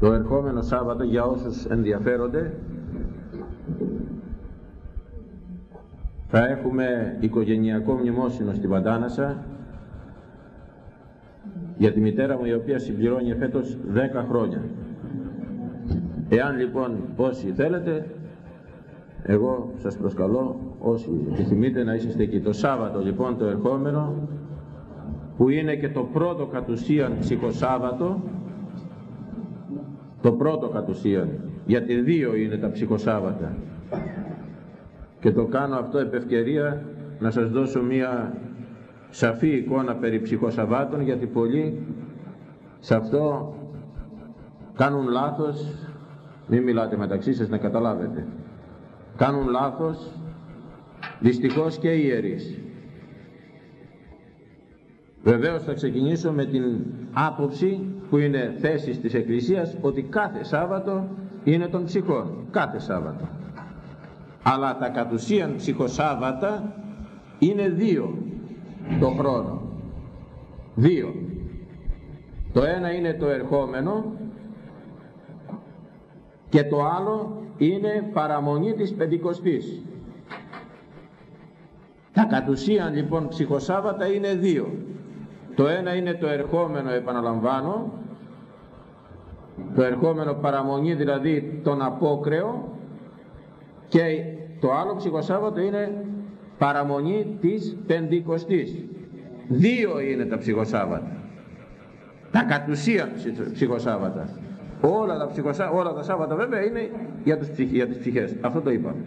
το ερχόμενο Σάββατο για όσους ενδιαφέρονται θα έχουμε οικογενειακό μνημόσυνο στην Παντάνασα για τη μητέρα μου η οποία συμπληρώνει φέτος 10 χρόνια. Εάν λοιπόν όσοι θέλετε, εγώ σας προσκαλώ όσοι επιθυμείτε να είσαστε εκεί. Το Σάββατο λοιπόν το ερχόμενο που είναι και το πρώτο κατ' ουσίαν ψυχοσάββατο το πρώτο κατ' ουσίαν γιατί δύο είναι τα ψυχοσάββατα και το κάνω αυτό επ' ευκαιρία να σας δώσω μία σαφή εικόνα περί ψυχοσαββάτων γιατί πολλοί σε αυτό κάνουν λάθος. Μην μιλάτε μεταξύ σας να καταλάβετε. Κάνουν λάθος δυστυχώς και οι ιερείς. Βεβαίως θα ξεκινήσω με την άποψη που είναι θέση της Εκκλησίας ότι κάθε Σάββατο είναι των ψυχών κάθε Σάββατο. Αλλά τα κατ' ουσίαν ψυχοσάββατα είναι δύο το χρόνο. Δύο. Το ένα είναι το ερχόμενο και το άλλο είναι παραμονή της Πεντηκοστής. Τα κατ' ουσίαν λοιπόν ψυχοσάββατα είναι δύο. Το ένα είναι το ερχόμενο επαναλαμβάνω το ερχόμενο παραμονή δηλαδή τον απόκρεο και το άλλο ψυχοσάββατο είναι παραμονή της Πεντηκοστής. Δύο είναι τα ψυχοσάββατα. Τα κατ' ουσίαν ψυχοσάββατα. Όλα τα, ψυχοσά... όλα τα Σάββατα βέβαια είναι για, τους ψυχ... για τις ψυχές. Αυτό το είπαμε.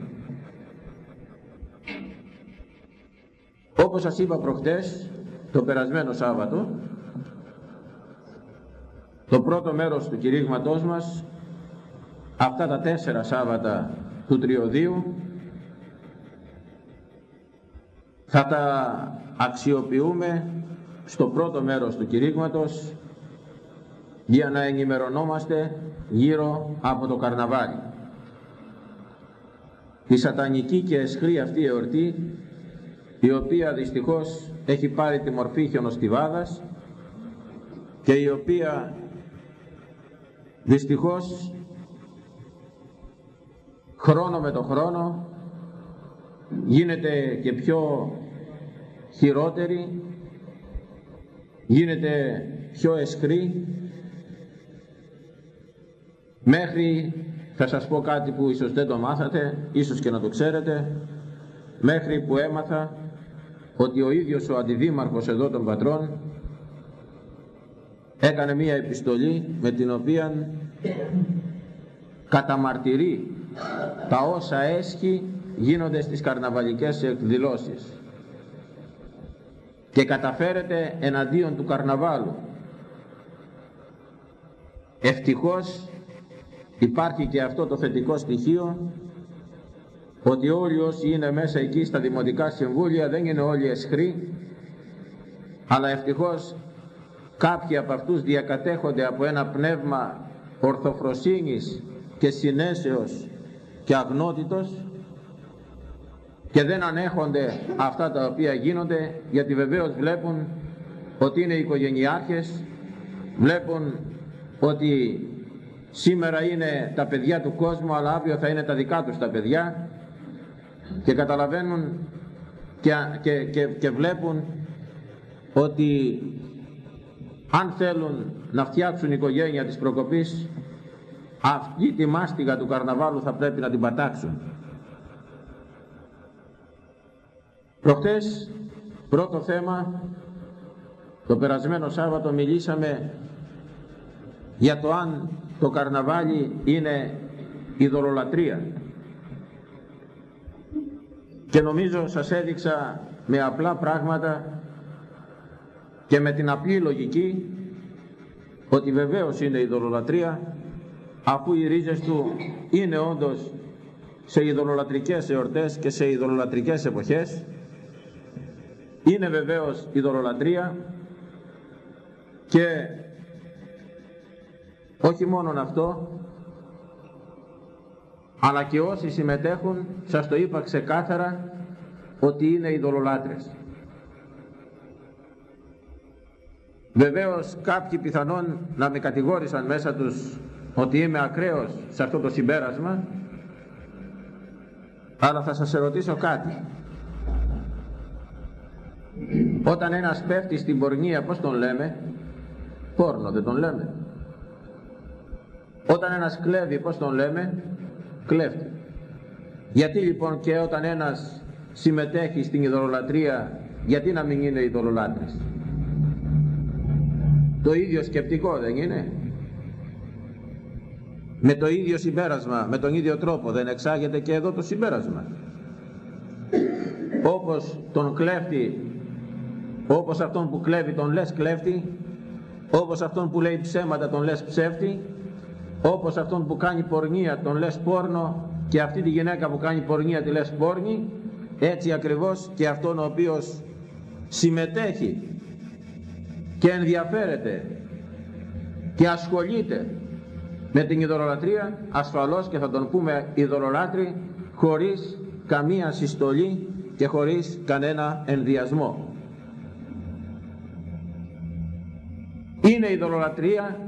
Όπως σας είπα προχτές, το περασμένο Σάββατο, το πρώτο μέρος του κηρύγματός μας, αυτά τα τέσσερα Σάββατα του Τριωδίου, θα τα αξιοποιούμε στο πρώτο μέρος του κηρύγματος για να ενημερωνόμαστε γύρω από το καρναβάλι. Η σατανική και εσχρή αυτή εορτή η οποία δυστυχώς έχει πάρει τη μορφή χιονοστιβάδας και η οποία δυστυχώς χρόνο με το χρόνο γίνεται και πιο χειρότερη, γίνεται πιο εσκρή, μέχρι, θα σας πω κάτι που ίσως δεν το μάθατε, ίσως και να το ξέρετε, μέχρι που έμαθα ότι ο ίδιος ο αντιδήμαρχος εδώ των πατρών έκανε μία επιστολή με την οποία καταμαρτυρεί τα όσα έσχει γίνονται στις καρναβαλικές εκδηλώσεις και καταφέρεται εναντίον του καρναβάλου. Ευτυχώς υπάρχει και αυτό το θετικό στοιχείο ότι όλοι όσοι είναι μέσα εκεί στα δημοτικά συμβούλια δεν είναι όλοι εσχροί αλλά ευτυχώς κάποιοι από αυτούς διακατέχονται από ένα πνεύμα ορθοφροσύνης και συνέσεως και αγνότητος και δεν ανέχονται αυτά τα οποία γίνονται γιατί βεβαίως βλέπουν ότι είναι οικογενειάρχες βλέπουν ότι σήμερα είναι τα παιδιά του κόσμου αλλά αύριο θα είναι τα δικά τους τα παιδιά και καταλαβαίνουν και, και, και, και βλέπουν ότι αν θέλουν να φτιάξουν οικογένεια της προκοπής αυτή τη μάστιγα του καρναβάλου θα πρέπει να την πατάξουν Προχτές, πρώτο θέμα, το περασμένο Σάββατο μιλήσαμε για το αν το καρναβάλι είναι ειδωλολατρία. Και νομίζω σας έδειξα με απλά πράγματα και με την απλή λογική ότι βεβαίως είναι ειδωλολατρία αφού οι ρίζες του είναι όντως σε ειδωλολατρικές εορτές και σε ειδωλολατρικές εποχές είναι βεβαίως δωρολατρία και όχι μόνον αυτό αλλά και όσοι συμμετέχουν σας το είπα ξεκάθαρα ότι είναι ειδωλολάτρες βεβαίως κάποιοι πιθανόν να με κατηγόρησαν μέσα τους ότι είμαι ακραίος σε αυτό το συμπέρασμα. Αλλά θα σας ερωτήσω κάτι. Όταν ένας πέφτει στην πορνεία πως τον λέμε; Πόρνο δεν τον λέμε. Όταν ένας κλέβει πως τον λέμε; Κλέφτη. Γιατί λοιπόν και όταν ένας συμμετέχει στην ειδωλολατρία γιατί να μην είναι ειδωλολάτρης το ίδιο σκεπτικό δεν είναι; Με το ίδιο συμπέρασμα με τον ίδιο τρόπο δεν εξάγεται και εδώ το συμπέρασμα. Όπως τον κλέφτη όπως αυτόν που κλέβει τον λες κλέφτη όπως αυτόν που λέει ψέματα τον λες ψεύτη όπως αυτόν που κάνει πορνεία τον λες πόρνο και αυτή τη γυναίκα που κάνει πορνεία τη λες πόρνη έτσι ακριβώς και αυτόν ο οποίος συμμετέχει και ενδιαφέρεται και ασχολείται με την ειδωλολατρία ασφαλώς και θα τον πούμε ειδωλολάτρη χωρίς καμία συστολή και χωρίς κανένα ενδιασμό. Είναι ειδωλολατρία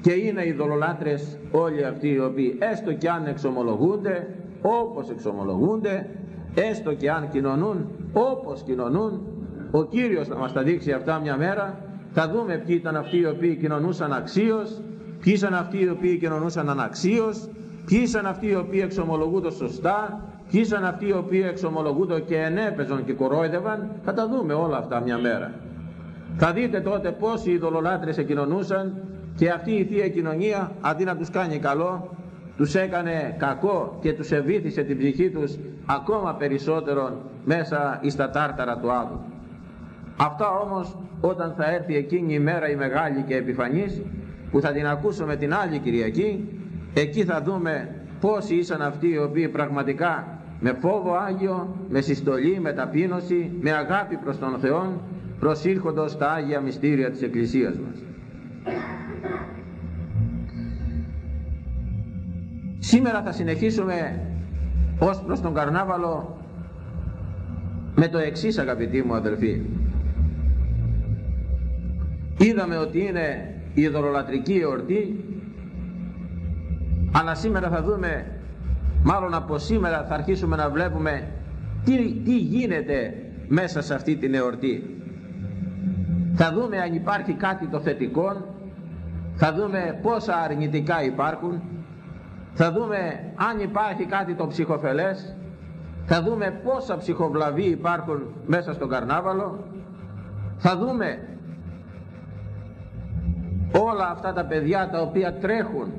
και είναι ειδωλολάτρες όλοι αυτοί οι οποίοι έστω και αν εξομολογούνται όπως εξομολογούνται έστω και αν κοινωνούν όπως κοινωνούν ο Κύριος θα μας τα δείξει αυτά μια μέρα θα δούμε ποιοι ήταν αυτοί οι οποίοι κοινωνούσαν αξίως ποιοι ήταν αυτοί οι οποίοι κοινωνούσαν αναξίως ποιοι ήταν αυτοί οι οποίοι εξομολογούνται σωστά ποιοι ήταν αυτοί οι οποίοι εξομολογούνται και ενέπαιζαν και κορόιδευαν θα τα δούμε όλα αυτά μια μέρα θα δείτε τότε πόσοι ειδωλολάτρες εκοινωνούσαν και αυτή η Θεία Κοινωνία αντί να τους κάνει καλό τους έκανε κακό και τους ευήθησε την ψυχή τους ακόμα περισσότερο μέσα εις τα τάρταρα του Άδου. Αυτά όμως όταν θα έρθει εκείνη η μέρα η μεγάλη και επιφανής που θα την ακούσουμε την άλλη Κυριακή εκεί θα δούμε πόσοι ήσαν αυτοί οι οποίοι πραγματικά με φόβο Άγιο, με συστολή, με ταπείνωση, με αγάπη προς τον Θεό προσήρχοντος στα Άγια Μυστήρια της Εκκλησίας μας. Σήμερα θα συνεχίσουμε ως προς τον Καρνάβαλο με το εξής αγαπητοί μου αδελφοί. Είδαμε ότι είναι η δωρολατρική εορτή αλλά σήμερα θα δούμε μάλλον από σήμερα θα αρχίσουμε να βλέπουμε τι, τι γίνεται μέσα σε αυτή την εορτή. Θα δούμε αν υπάρχει κάτι το θετικό θα δούμε πόσα αρνητικά υπάρχουν θα δούμε αν υπάρχει κάτι το ψυχοφελές θα δούμε πόσα ψυχοβλαβοί υπάρχουν μέσα στον καρνάβαλο θα δούμε όλα αυτά τα παιδιά τα οποία τρέχουν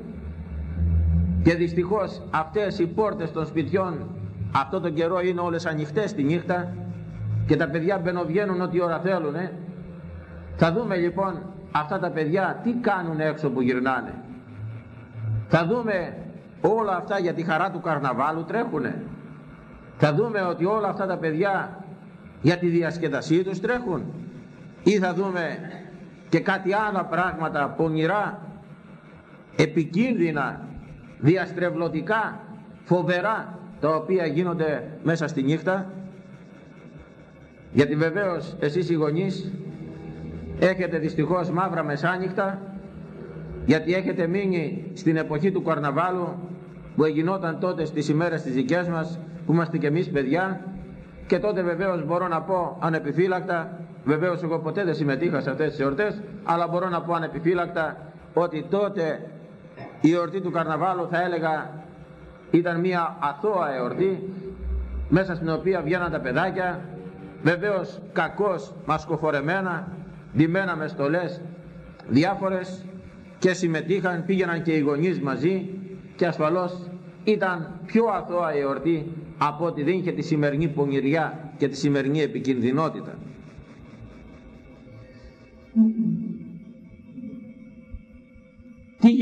και δυστυχώς αυτές οι πόρτες των σπιτιών αυτό το καιρό είναι όλες ανοιχτές τη νύχτα και τα παιδιά μπαινοβγαίνουν ό,τι ώρα θέλουν θα δούμε λοιπόν αυτά τα παιδιά τι κάνουν έξω που γυρνάνε. Θα δούμε όλα αυτά για τη χαρά του καρναβάλου τρέχουνε. Θα δούμε ότι όλα αυτά τα παιδιά για τη διασκεδασή τους τρέχουν. Ή θα δούμε και κάτι άλλα πράγματα πονηρά, επικίνδυνα, διαστρεβλωτικά, φοβερά, τα οποία γίνονται μέσα στη νύχτα. Γιατί βεβαίως εσείς οι γονείς έχετε δυστυχώς μαύρα μεσάνυχτα γιατί έχετε μείνει στην εποχή του καρναβάλου που εγινόταν τότε στις ημέρες τις δικές μας που είμαστε και εμείς παιδιά και τότε βεβαίως μπορώ να πω ανεπιφύλακτα βεβαίως εγώ ποτέ δεν συμμετείχα σε αυτές τις εορτές αλλά μπορώ να πω ανεπιφύλακτα ότι τότε η εορτή του καρναβάλου θα έλεγα ήταν μια αθώα εορτή μέσα στην οποία βγαίναν τα παιδάκια βεβαίως κακώς μασκοφορεμένα ντυμένα με στολές διάφορες και συμμετείχαν, πήγαιναν και οι γονείς μαζί και ασφαλώς ήταν πιο αθώα η εορτή από ότι δεν είχε τη σημερινή πονηριά και τη σημερινή επικινδυνότητα.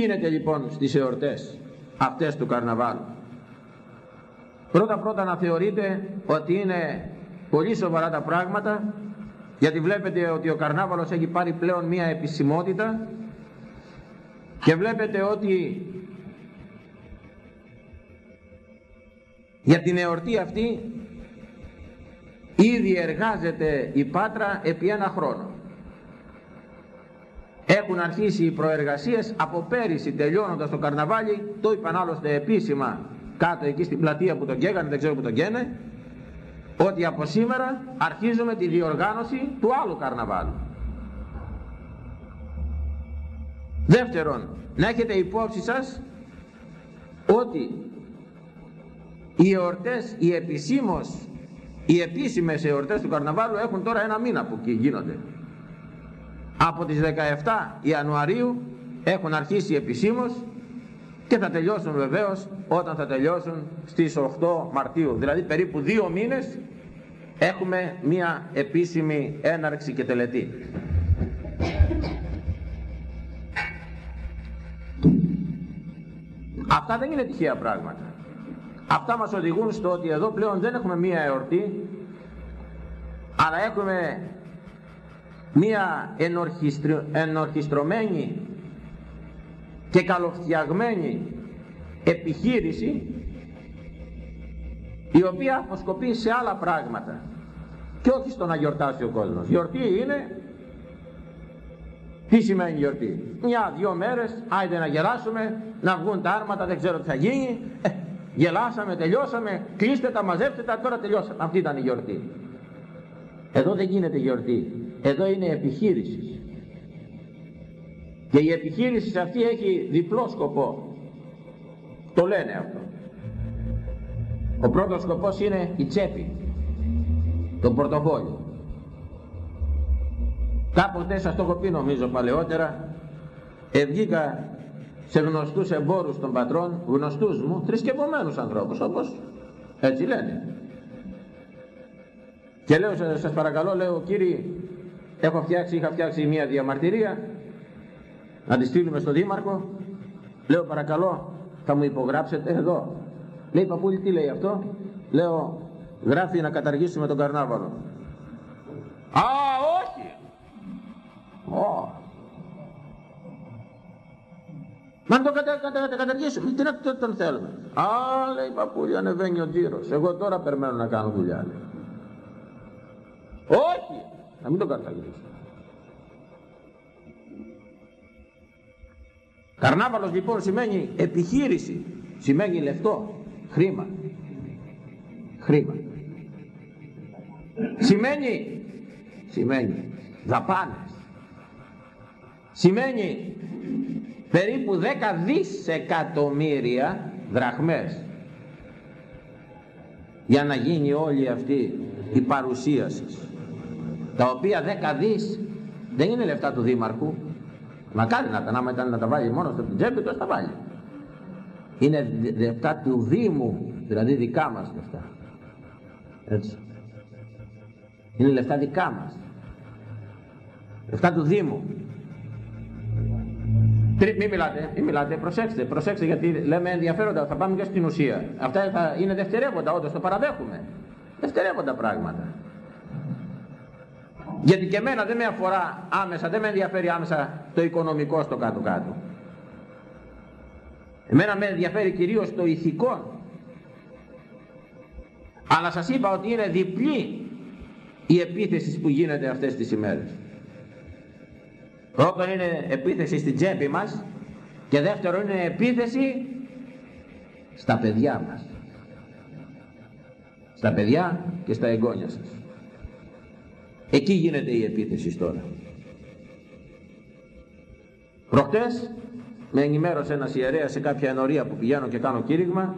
Γίνεται λοιπόν στις εορτές αυτές του καρναβάλου. Πρώτα πρώτα να θεωρείτε ότι είναι πολύ σοβαρά τα πράγματα γιατί βλέπετε ότι ο καρνάβαλος έχει πάρει πλέον μία επισημότητα και βλέπετε ότι για την εορτή αυτή ήδη εργάζεται η Πάτρα επί ένα χρόνο. Έχουν αρχίσει οι προεργασίες από πέρυσι τελειώνοντας το καρναβάλι το είπαν άλλωστε επίσημα κάτω εκεί στην πλατεία που τον καίγανε δεν ξέρω που τον καίνε ότι από σήμερα αρχίζουμε τη διοργάνωση του άλλου καρναβάλου. Δεύτερον να έχετε υπόψη σας ότι οι εορτές οι επισήμως οι επίσημες εορτές του καρναβάλου έχουν τώρα ένα μήνα που γίνονται από τις 17 Ιανουαρίου έχουν αρχίσει επισήμως και θα τελειώσουν βεβαίως όταν θα τελειώσουν στις 8 Μαρτίου. Δηλαδή περίπου δύο μήνες έχουμε μία επίσημη έναρξη και τελετή. Αυτά δεν είναι τυχαία πράγματα. Αυτά μας οδηγούν στο ότι εδώ πλέον δεν έχουμε μία εορτή αλλά έχουμε μία ενορχιστρωμένη και καλοφτιαγμένη επιχείρηση η οποία αποσκοπεί σε άλλα πράγματα και όχι στο να γιορτάσει ο κόσμος. Γιορτή είναι τι σημαίνει γιορτή; Μια-δυο μέρες, άιντε να γελάσουμε, να βγουν τα άρματα, δεν ξέρω τι θα γίνει. Ε, γελάσαμε, τελειώσαμε, κλείστε τα, μαζέψτε τα, τώρα τελειώσαμε. Αυτή ήταν η γιορτή. Εδώ δεν γίνεται γιορτή. Εδώ είναι επιχείρηση. Και η επιχείρηση αυτή έχει διπλό σκοπό. Το λένε αυτό. Ο πρώτος σκοπός είναι η τσέπη. Το πορτοφόλι. Κάποτε σας το έχω πει νομίζω παλαιότερα. Ευγήκα σε γνωστούς εμπόρους των πατρών, γνωστούς μου, θρησκευωμένους ανθρώπους όπως έτσι λένε. Και λέω σας παρακαλώ, λέω κύριοι έχω φτιάξει, είχα φτιάξει μια διαμαρτυρία να τη στείλουμε στο Δήμαρχο λέω παρακαλώ θα μου υπογράψετε εδώ λέει παππούλη τι λέει αυτό; Λέω γράφει να καταργήσουμε τον καρνάβαλο α όχι oh. Μα το κατα, κατα, καταργήσουμε, τι να τον θέλουμε. Α, λέει παππούλη, ανεβαίνει ο τζίρος. Εγώ τώρα περιμένω να κάνω δουλειά. Λέει. Όχι, να μην το καταγγείλεις. Καρνάβαλος λοιπόν σημαίνει επιχείρηση, σημαίνει λεφτό, χρήμα. Χρήμα. Σημαίνει, σημαίνει δαπάνες. Σημαίνει περίπου 10 δισεκατομμύρια δραχμές για να γίνει όλη αυτή η παρουσίαση τα οποία δέκα δις δεν είναι λεφτά του Δήμαρχου. Μακάρι να τα, ήταν να τα βάλει μόνος στο τσέπη του τα βάλει. Είναι λεφτά του Δήμου δηλαδή δικά μας λεφτά. Έτσι. Είναι λεφτά δικά μας. Λεφτά του Δήμου. Μην μιλάτε, μην μιλάτε, προσέξτε, προσέξτε γιατί λέμε ενδιαφέροντα, θα πάμε και στην ουσία. Αυτά θα είναι δευτερεύοντα, όντως το παραδέχουμε. Δευτερεύοντα πράγματα. Γιατί και εμένα δεν με αφορά άμεσα, δεν με ενδιαφέρει άμεσα το οικονομικό στο κάτω-κάτω. Εμένα με ενδιαφέρει κυρίως το ηθικό. Αλλά σας είπα ότι είναι διπλή η επίθεση που γίνεται αυτές τις ημέρες. Πρώτον είναι επίθεση στην τσέπη μας και δεύτερον είναι επίθεση στα παιδιά μας. Στα παιδιά και στα εγγόνια σας. Εκεί γίνεται η επίθεση τώρα. Προχτές με ενημέρωσε ένας ιερέας σε κάποια ενορία που πηγαίνω και κάνω κήρυγμα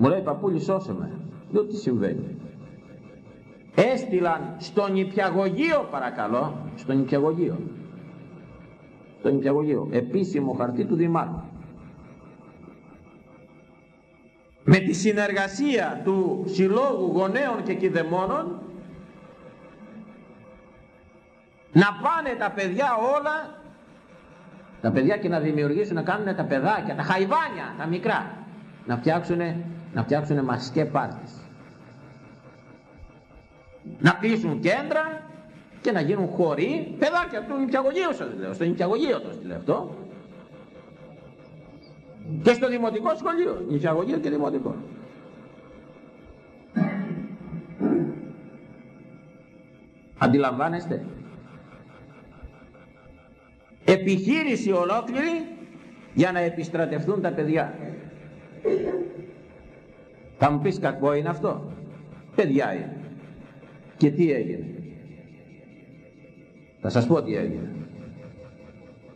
μου λέει παππούλη σώσε με. Λέω τι συμβαίνει. Έστειλαν στον υπιαγωγείο παρακαλώ, στον υπιαγωγείο. Στον υπιαγωγείο, επίσημο χαρτί του Δημάρχου. Με τη συνεργασία του Συλλόγου Γονέων και Κηδεμόνων να πάνε τα παιδιά όλα τα παιδιά και να δημιουργήσουν να κάνουν τα παιδάκια τα χαϊβάνια τα μικρά να φτιάξουν να φτιάξουν μασκέ πάρτις να κλείσουν κέντρα και να γίνουν χωρί παιδάκια του νηπιαγωγείου σας λέω στο νηπιαγωγείο το λέω αυτό. Και στο δημοτικό σχολείο νηπιαγωγείο και δημοτικό. Αντιλαμβάνεστε; Επιχείρηση ολόκληρη για να επιστρατευτούν τα παιδιά. Θα μου πεις κακό είναι αυτό. Παιδιά είναι. Και τι έγινε. Θα σας πω τι έγινε.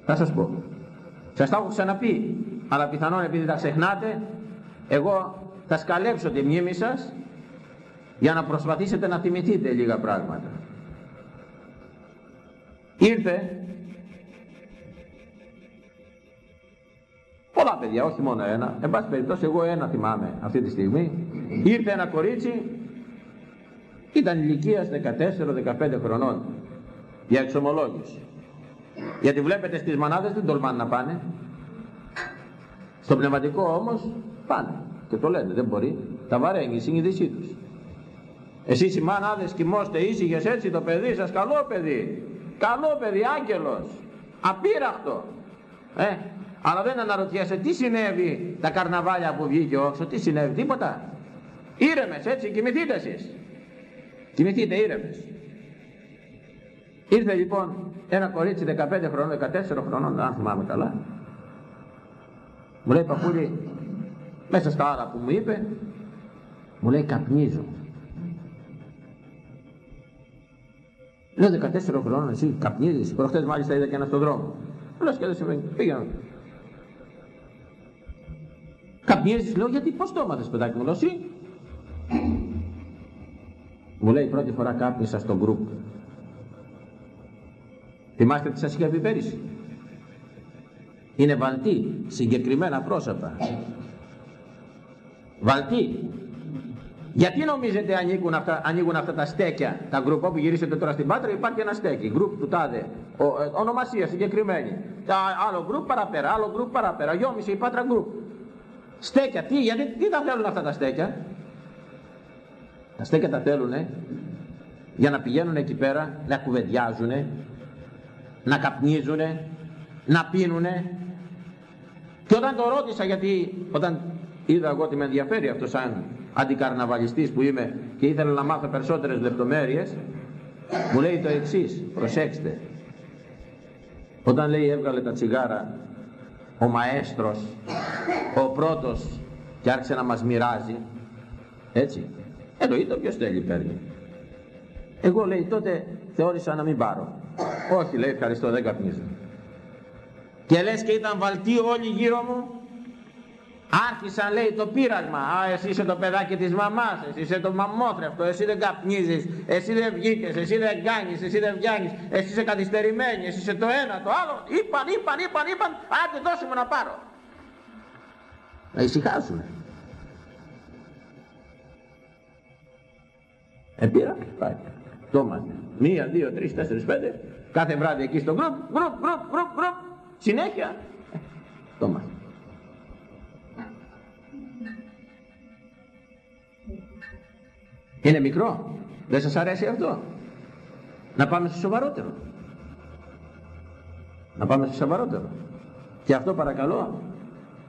Θα σας πω. Σας τα έχω ξαναπεί. Αλλά πιθανόν επειδή τα ξεχνάτε, εγώ θα σκαλέψω τη μνήμη σας για να προσπαθήσετε να θυμηθείτε λίγα πράγματα. Ήρθε πολλά παιδιά, όχι μόνο ένα, εν πάση περιπτώσει εγώ ένα θυμάμαι αυτή τη στιγμή, ήρθε ένα κορίτσι, ήταν ηλικίας 14-15 χρονών, για εξομολόγηση. Γιατί βλέπετε στις μανάδες δεν τολμάνε να πάνε. Στο πνευματικό όμως πάνε. Και το λένε, δεν μπορεί. Τα βαραίνει η συνείδησή τους. Εσείς οι μανάδες κοιμώστε ήσυχες έτσι το παιδί σας, καλό παιδί. Καλό παιδί, άγγελος. Απείραχτο. Ε, αλλά δεν αναρωτιέσαι τι συνέβη τα καρναβάλια που βγήκε όξος, τι συνέβη, τίποτα. Ήρεμες έτσι, κοιμηθείτε εσείς. Κοιμηθείτε ήρεμες. Ήρθε λοιπόν ένα κορίτσι 15 χρονών, 14 χρονών, αν θυμάμαι καλά. Μου λέει παππούλη, μέσα στα άλλα που μου είπε, μου λέει καπνίζω. Λέω 14 χρονών εσύ καπνίζεις, προχτές μάλιστα είδα και ένα στον δρόμο. Λέω και δεν συμβαίνει, πήγαινα. Καπνίζεις, λέω γιατί πώς το έμαθες παιδάκι μου, λέω εσύ. Μου λέει πρώτη φορά κάπνισα στο γκρουπ. Θυμάστε τι σας είχα πει πέρυσι; Είναι βαλτή, συγκεκριμένα πρόσωπα. Βαλτή. Γιατί νομίζετε ανοίγουν αυτά, ανοίγουν αυτά τα στέκια, τα γκρουπ όπου γυρίσετε τώρα στην Πάτρα υπάρχει ένα στέκι, γκρουπ του τάδε, ο, ε, ονομασία συγκεκριμένη. Τα, άλλο γκρουπ παραπέρα, άλλο γκρουπ παραπέρα, γιόμισε η Πάτρα γκρουπ. Στέκια, τι, γιατί, τι τα θέλουν αυτά τα στέκια; Τα στέκια τα θέλουν για να πηγαίνουν εκεί πέρα, να κουβεντιάζουν, να καπνίζουν, να πίνουν. Και όταν το ρώτησα γιατί, όταν είδα εγώ ότι με ενδιαφέρει αυτός σαν αντικαρναβαλιστής που είμαι και ήθελα να μάθω περισσότερες λεπτομέρειες, μου λέει το εξής, προσέξτε. Όταν λέει έβγαλε τα τσιγάρα ο μαέστρος, ο πρώτος και άρχισε να μας μοιράζει, έτσι, εννοείται ποιος θέλει παίρνει. Εγώ λέει τότε θεώρησα να μην πάρω. Όχι λέει ευχαριστώ δεν καπνίζω. Και λες και ήταν βαλτοί όλοι γύρω μου. Άρχισαν λέει το πείρασμα. Α, εσύ είσαι το παιδάκι της μαμάς, εσύ είσαι το μαμόθρευτο, εσύ δεν καπνίζεις, εσύ δεν βγήκες, εσύ δεν κάνεις, εσύ δεν βγαίνεις, εσύ είσαι καθυστερημένη, εσύ είσαι το ένα, το άλλο. Είπαν, είπαν, είπαν, είπαν, άντε δώσε μου να πάρω. Να ησυχάσουν. Επήρα, πάει. Το Μία, δύο, τρεις, τέσσερις, πέντε. Κάθε βράδυ εκεί στο γκρουπ, γκρουπ, γκρουπ, γκρουπ, γκρουπ. Συνέχεια. Το Είναι μικρό. Δεν σας αρέσει αυτό; Να πάμε στο σοβαρότερο. Να πάμε στο σοβαρότερο. Και αυτό παρακαλώ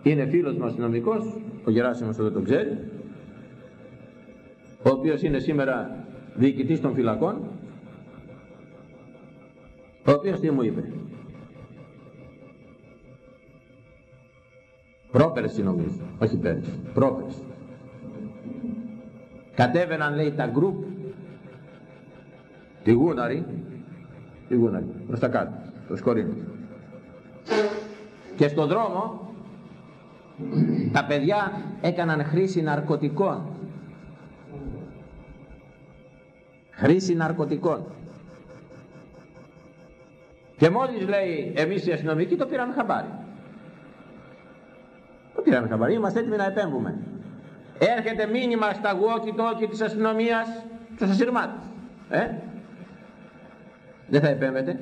είναι φίλος μας αστυνομικός, ο Γεράσιμος εδώ το ξέρει, ο οποίος είναι σήμερα διοικητής των φυλακών, ο οποίος τι μου είπε; Πρόπερση νομίζω, όχι πέρυσι, πρόπερση. Κατέβαιναν λέει τα γκρουπ, τη Γούναρη, τη Γούναρη, προς τα κάτω, το σκορίνο. Και στον δρόμο τα παιδιά έκαναν χρήση ναρκωτικών. Χρήση ναρκωτικών. Και μόλις λέει εμείς οι αστυνομικοί το πήραμε χαμπάρι. Το πήραμε χαμπάρι, είμαστε έτοιμοι να επέμβουμε. Έρχεται μήνυμα στα walkie-talkie της αστυνομίας στους ασυρμάτες. Ε; Δεν θα επέμβετε.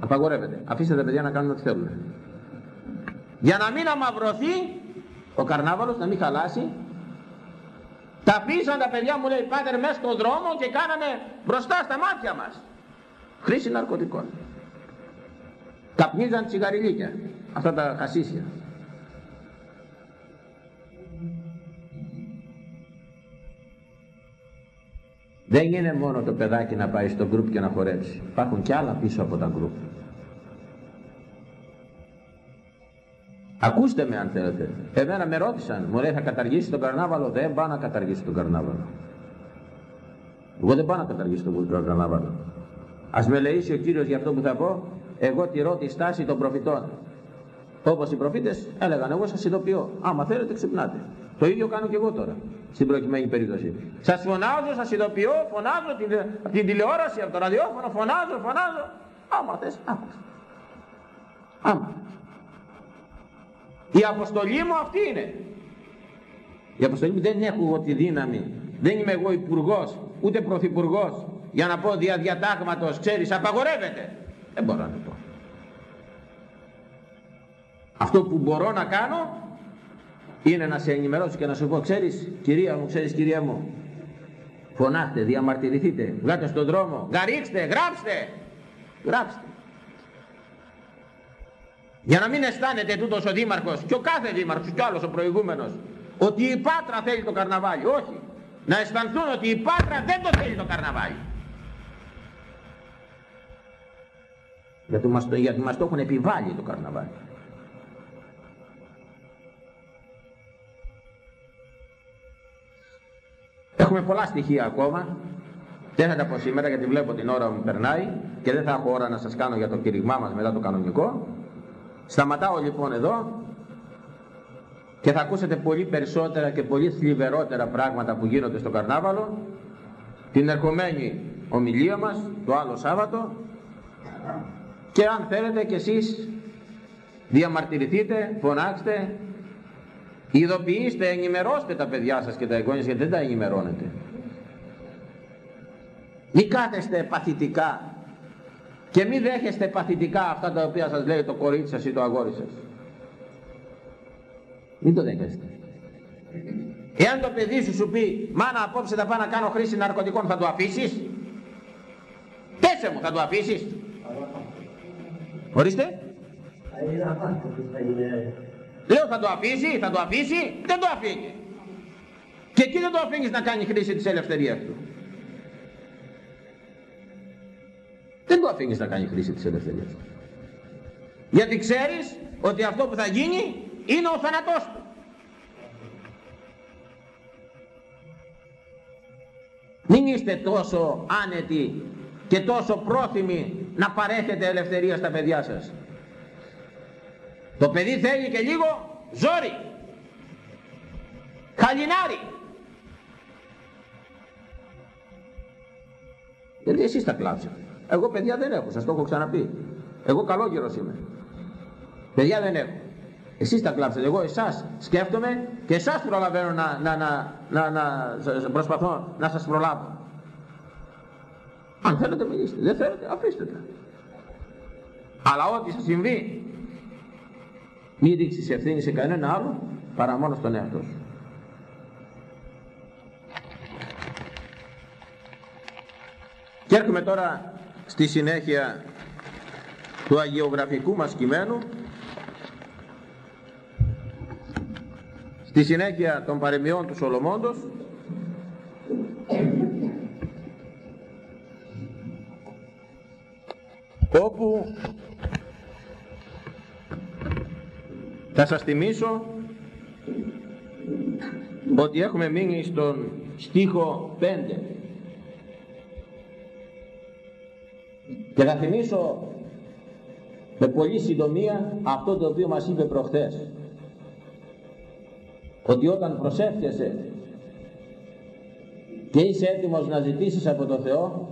Απαγορεύεται. Αφήστε τα παιδιά να κάνουν ό,τι θέλουν. Για να μην αμαυρωθεί ο καρνάβαλος, να μην χαλάσει. Τα πείσαν τα παιδιά μου λέει πάτερ μέσα στον δρόμο και κάνανε μπροστά στα μάτια μας. Χρήση ναρκωτικών. Καπνίζαν τσιγαριλίκια. Αυτά τα χασίσια. Δεν είναι μόνο το παιδάκι να πάει στο γκρουπ και να χορέψει. Υπάρχουν και άλλα πίσω από τα γκρουπ. Ακούστε με αν θέλετε. Εμένα με ρώτησαν, μου λέει θα καταργήσει τον καρνάβαλο; Δεν πάω να καταργήσει τον καρνάβαλο. Εγώ δεν πάω να καταργήσω τον καρνάβαλο. Ας με λέει ο Κύριος για αυτό που θα πω, εγώ τηρώ τη στάση των προφητών. Όπως οι προφήτες έλεγαν, εγώ σας ειδοποιώ. Άμα θέλετε ξυπνάτε. Το ίδιο κάνω και εγώ τώρα, στην προκειμένη περίπτωση. Σας φωνάζω, σας ειδοποιώ, φωνάζω την, από την τηλεόραση, από το ραδιόφωνο, φωνάζω, φωνάζω. Άμα θες, άμα. Άμα. Η αποστολή μου αυτή είναι. Η αποστολή μου δεν έχω εγώ τη δύναμη. Δεν είμαι εγώ υπουργός, ούτε πρωθυπουργός για να πω δια διατάγματος, ξέρεις, απαγορεύεται. Δεν μπορώ να το πω. Αυτό που μπορώ να κάνω είναι να σε ενημερώσω και να σου πω, ξέρεις, κυρία μου, ξέρεις, κυρία μου, φωνάχτε, διαμαρτυρηθείτε, βγάτε στον δρόμο, γαρίξτε, γράψτε, γράψτε. Για να μην αισθάνεται τούτος ο δήμαρχος και ο κάθε δήμαρχος και ο άλλος ο προηγούμενος ότι η Πάτρα θέλει το καρναβάλι. Όχι. Να αισθανθούν ότι η Πάτρα δεν το θέλει το καρναβάλι. Γιατί μας το, γιατί μας το έχουν επιβάλει το καρναβάλι. Έχουμε πολλά στοιχεία ακόμα. Δεν θα τα πω σήμερα γιατί βλέπω την ώρα μου περνάει και δεν θα έχω ώρα να σας κάνω για το κηρυγμά μας μετά το κανονικό. Σταματάω λοιπόν εδώ και θα ακούσετε πολύ περισσότερα και πολύ θλιβερότερα πράγματα που γίνονται στο Καρνάβαλο την ερχομένη ομιλία μας το άλλο Σάββατο και αν θέλετε κι εσείς διαμαρτυρηθείτε, φωνάξτε ειδοποιήστε, ενημερώστε τα παιδιά σας και τα εγγόνια γιατί δεν τα ενημερώνετε. Μη κάθεστε παθητικά και μη δέχεστε παθητικά αυτά τα οποία σας λέει το κορίτσι σας ή το αγόρι σας. Μην το δέχεστε. Εάν το παιδί σου σου πει μάνα απόψε θα πάω να κάνω χρήση ναρκωτικών θα το αφήσεις πέσε μου θα το αφήσεις. Ορίστε. Λέω θα το αφήσει, θα το αφήσει, δεν το αφήνει. Και εκεί δεν το αφήνεις να κάνει χρήση της ελευθερίας του. Δεν το αφήνεις να κάνει χρήση της ελευθερίας του. Γιατί ξέρεις ότι αυτό που θα γίνει είναι ο θάνατός του. Μην είστε τόσο άνετοι και τόσο πρόθυμοι να παρέχετε ελευθερία στα παιδιά σας. Το παιδί θέλει και λίγο ζόρι, χαλινάρι. Γιατί εσείς τα κλάψατε. Εγώ παιδιά δεν έχω, σας το έχω ξαναπεί. Εγώ καλόγερος είμαι. Παιδιά δεν έχω. Εσείς τα κλάψατε. Εγώ εσάς σκέφτομαι και εσάς προλαβαίνω να, να, να, να, να προσπαθώ να σας προλάβω. Αν θέλετε μιλήστε, δεν θέλετε αφήστε τα. Αλλά ό,τι σας συμβεί, μην ρίξεις ευθύνη σε κανένα άλλο παρά μόνος στον εαυτό σου. Και έρχομαι τώρα στη συνέχεια του αγιογραφικού μας κειμένου στη συνέχεια των παρεμιών του Σολομώντος θα σας θυμίσω ότι έχουμε μείνει στον στίχο 5 και θα θυμίσω με πολύ συντομία αυτό το οποίο μας είπε προχθές. Ότι όταν προσεύχεσαι και είσαι έτοιμος να ζητήσεις από το Θεό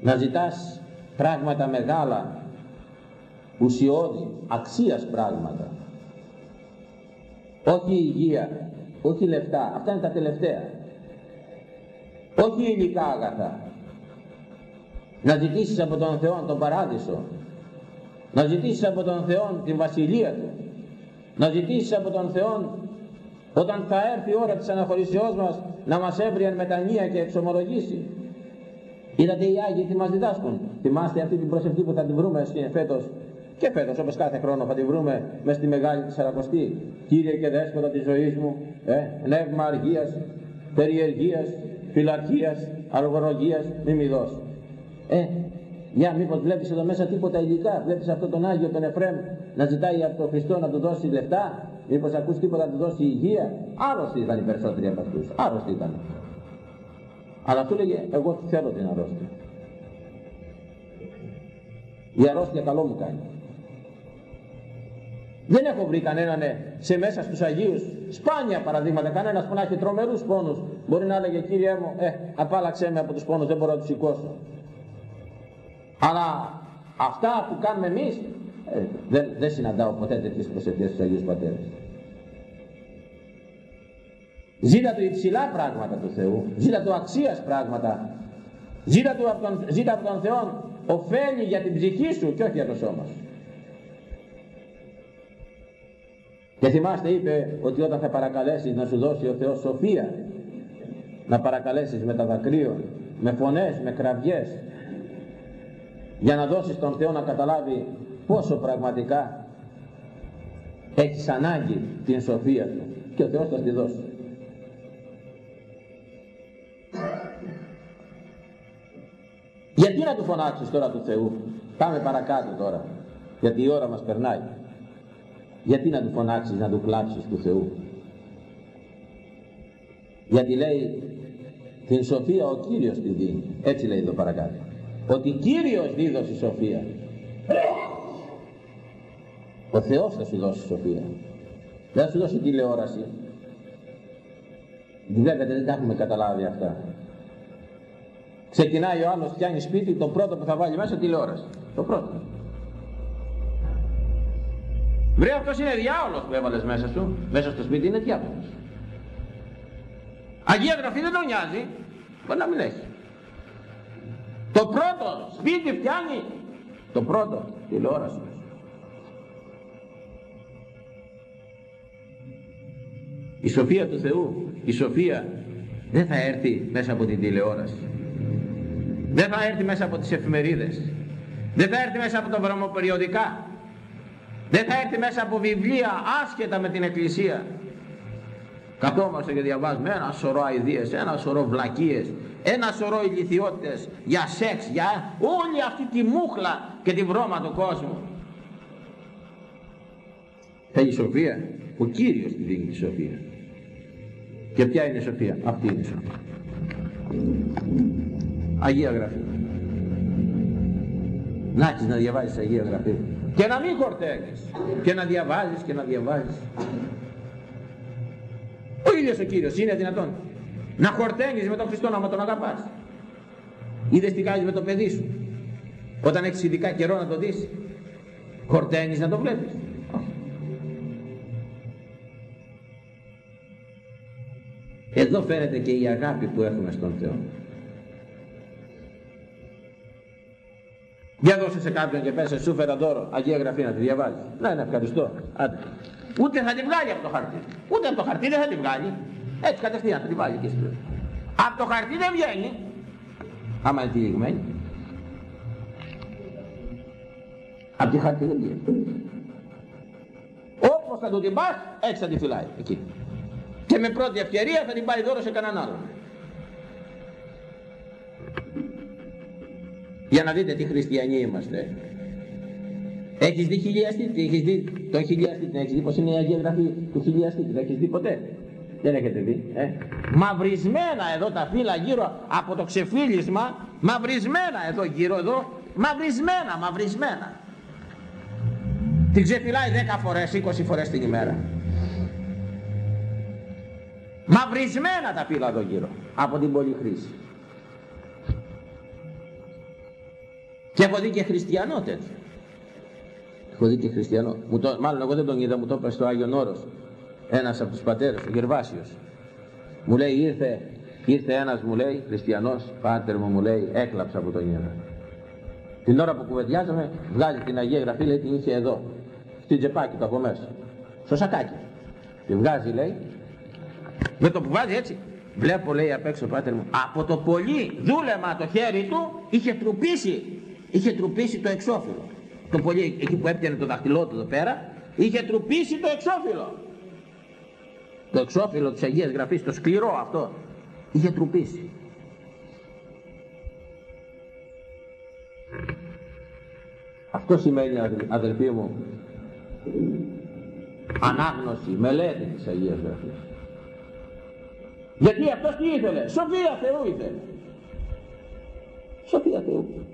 να ζητάς πράγματα μεγάλα, ουσιώδη, αξίας πράγματα. Όχι υγεία, όχι λεφτά, αυτά είναι τα τελευταία. Όχι υλικά αγαθά. Να ζητήσεις από τον Θεό τον παράδεισο, να ζητήσεις από τον Θεό την βασιλεία Του, να ζητήσεις από τον Θεό όταν θα έρθει η ώρα της αναχωρησιός μας να μας έβρει μετανία και εξομολογήσει Είδατε οι Άγιοι τι μας διδάσκουν. Θυμάστε αυτή την προσευχή που θα την βρούμε φέτος και φέτος όπως κάθε χρόνο θα την βρούμε μες στη Μεγάλη Τεσσαρακοστή. Κύριε και Δέσποτα της ζωής μου, ε, πνεύμα αργίας, περιεργίας, φιλαρχίας, αργορογίας, μη Ε, Για μήπως βλέπεις εδώ μέσα τίποτα υλικά, βλέπεις αυτόν τον Άγιο τον Εφραίμ να ζητάει από τον Χριστό να του δώσει λεφτά, μήπως ακούς τίποτα να του δώσει υγεία. Άρρωστοι ήταν οι περισσότεροι από αυτούς, άρρωστοι ήταν. Αλλά του λέγε, εγώ θέλω την αρρώστια. Η αρρώστια καλό μου κάνει. Δεν έχω βρει κανέναν σε μέσα στους Αγίους, σπάνια παραδείγματα, κανένας που να έχει τρομερούς πόνους. Μπορεί να έλεγε κύριε μου, ε, απάλαξέ με από τους πόνους, δεν μπορώ να τους σηκώσω. Αλλά αυτά που κάνουμε εμείς, ε, δεν, δεν συναντάω ποτέ τέτοιες προσευχές στους Αγίους Πατέρες. Ζήτα του υψηλά πράγματα του Θεού, ζήτα του αξίας πράγματα, ζήτα, του από τον, ζήτα από τον Θεό ωφέλη για την ψυχή σου και όχι για το σώμα σου. Και θυμάστε είπε ότι όταν θα παρακαλέσεις να σου δώσει ο Θεός σοφία, να παρακαλέσεις με τα δακρύων, με φωνές, με κραυγές, για να δώσεις τον Θεό να καταλάβει πόσο πραγματικά έχεις ανάγκη την σοφία του και ο Θεός θα τη δώσει. Γιατί να του φωνάξεις τώρα του Θεού; Πάμε παρακάτω τώρα. Γιατί η ώρα μας περνάει. Γιατί να του φωνάξεις, να του κλάψεις του Θεού; Γιατί λέει την σοφία ο Κύριος τη δίνει. Έτσι λέει εδώ παρακάτω. Ότι Κύριος δίδωσε σοφία. Ο Θεός θα σου δώσει σοφία. Δεν θα σου δώσει τηλεόραση. Βλέπετε δεν τα έχουμε καταλάβει αυτά. Ξεκινάει ο άλλος, πιάνει σπίτι, το πρώτο που θα βάλει μέσα τηλεόραση. Το πρώτο. Βρε αυτός είναι διάολος που έβαλες μέσα σου, μέσα στο σπίτι είναι διάβολος. Αγία Γραφή δεν τον νοιάζει, μπορεί να μην έχει. Το πρώτο σπίτι πιάνει, το πρώτο τηλεόραση. Η σοφία του Θεού, η σοφία δεν θα έρθει μέσα από την τηλεόραση. Δεν θα έρθει μέσα από τις εφημερίδες. Δεν θα έρθει μέσα από τα βρωμοπεριοδικά. Δεν θα έρθει μέσα από βιβλία άσχετα με την Εκκλησία. Καθόμαστε και διαβάζουμε ένα σωρό αηδίες, ένα σωρό βλακίες, ένα σωρό ηλικιότητες για σεξ, για όλη αυτή τη μούχλα και τη βρώμα του κόσμου. Θέλει σοφία; Ο Κύριος τη δίνει τη σοφία. Και ποια είναι η σοφία; Αυτή είναι η σοφία. Αγία Γραφή. Να έχεις να διαβάζεις Αγία Γραφή. Και να μην χορταίνεις. Και να διαβάζεις και να διαβάζεις. Ο ίδιος ο Κύριος είναι δυνατόν. Να χορταίνεις με τον Χριστό να τον αγαπάς. Είδες τι κάνεις με το παιδί σου. Όταν έχεις ειδικά καιρό να το δεις. Χορταίνεις να το βλέπεις. Εδώ φαίνεται και η αγάπη που έχουμε στον Θεό. Για δώσε σε κάποιον και πέσε σου φέρα δώρο, Αγία Γραφή να τη διαβάζει. Να είναι ευχαριστώ. Άντε. Ούτε θα τη βγάλει από το χαρτί. Ούτε από το χαρτί δεν θα τη βγάλει. Έτσι κατευθείαν θα τη βάλει και στην Από το χαρτί δεν βγαίνει. Άμα είναι τυλιγμένη. Από τη χαρτί δεν βγαίνει. Όπως θα του την πας, έτσι θα τη φυλάει εκεί. Και με πρώτη ευκαιρία θα την πάει δώρο σε κανέναν άλλο. Για να δείτε τι χριστιανοί είμαστε. Έχεις δει χιλιαστή, έχεις δει τον χιλιαστή, έχεις δει πως είναι η Αγία Γραφή του χιλιαστή, δεν έχεις δει ποτέ; Δεν έχετε δει. Ε; Μαυρισμένα εδώ τα φύλλα γύρω από το ξεφύλισμα, μαυρισμένα εδώ γύρω εδώ, μαυρισμένα, μαυρισμένα. Την ξεφυλάει 10 φορές, 20 φορές την ημέρα. Μαυρισμένα τα φύλλα εδώ γύρω από την πολλή Και έχω δει και χριστιανό τέτοιο. Έχω δει και χριστιανό. Μου το, μάλλον εγώ δεν τον είδα, μου το είπε στο Άγιον Όρος. Ένας από τους πατέρες, ο Γερβάσιος. Μου λέει ήρθε, ήρθε ένας μου λέει, χριστιανός, πάτερ μου μου λέει, έκλαψα από τον Ιερά. Την ώρα που κουβεντιάζαμε, βγάζει την Αγία Γραφή, λέει την είχε εδώ. Στην τσεπάκι του από μέσα. Στο σακάκι. Τη βγάζει λέει. Με το που βάζει έτσι, βλέπω λέει απ' έξω πάτερ μου, από το πολύ δούλεμα το χέρι του είχε τρουπίσει είχε τρουπίσει το εξώφυλλο. Το πολύ, εκεί που έπιανε το δαχτυλό του εδώ πέρα, είχε τρουπίσει το εξώφυλλο. Το εξώφυλλο της Αγίας Γραφής, το σκληρό αυτό, είχε τρουπίσει. Αυτό σημαίνει αδελφοί μου ανάγνωση, μελέτη της Αγίας Γραφής. Γιατί αυτός τι ήθελε, σοφία Θεού ήθελε. Σοφία Θεού.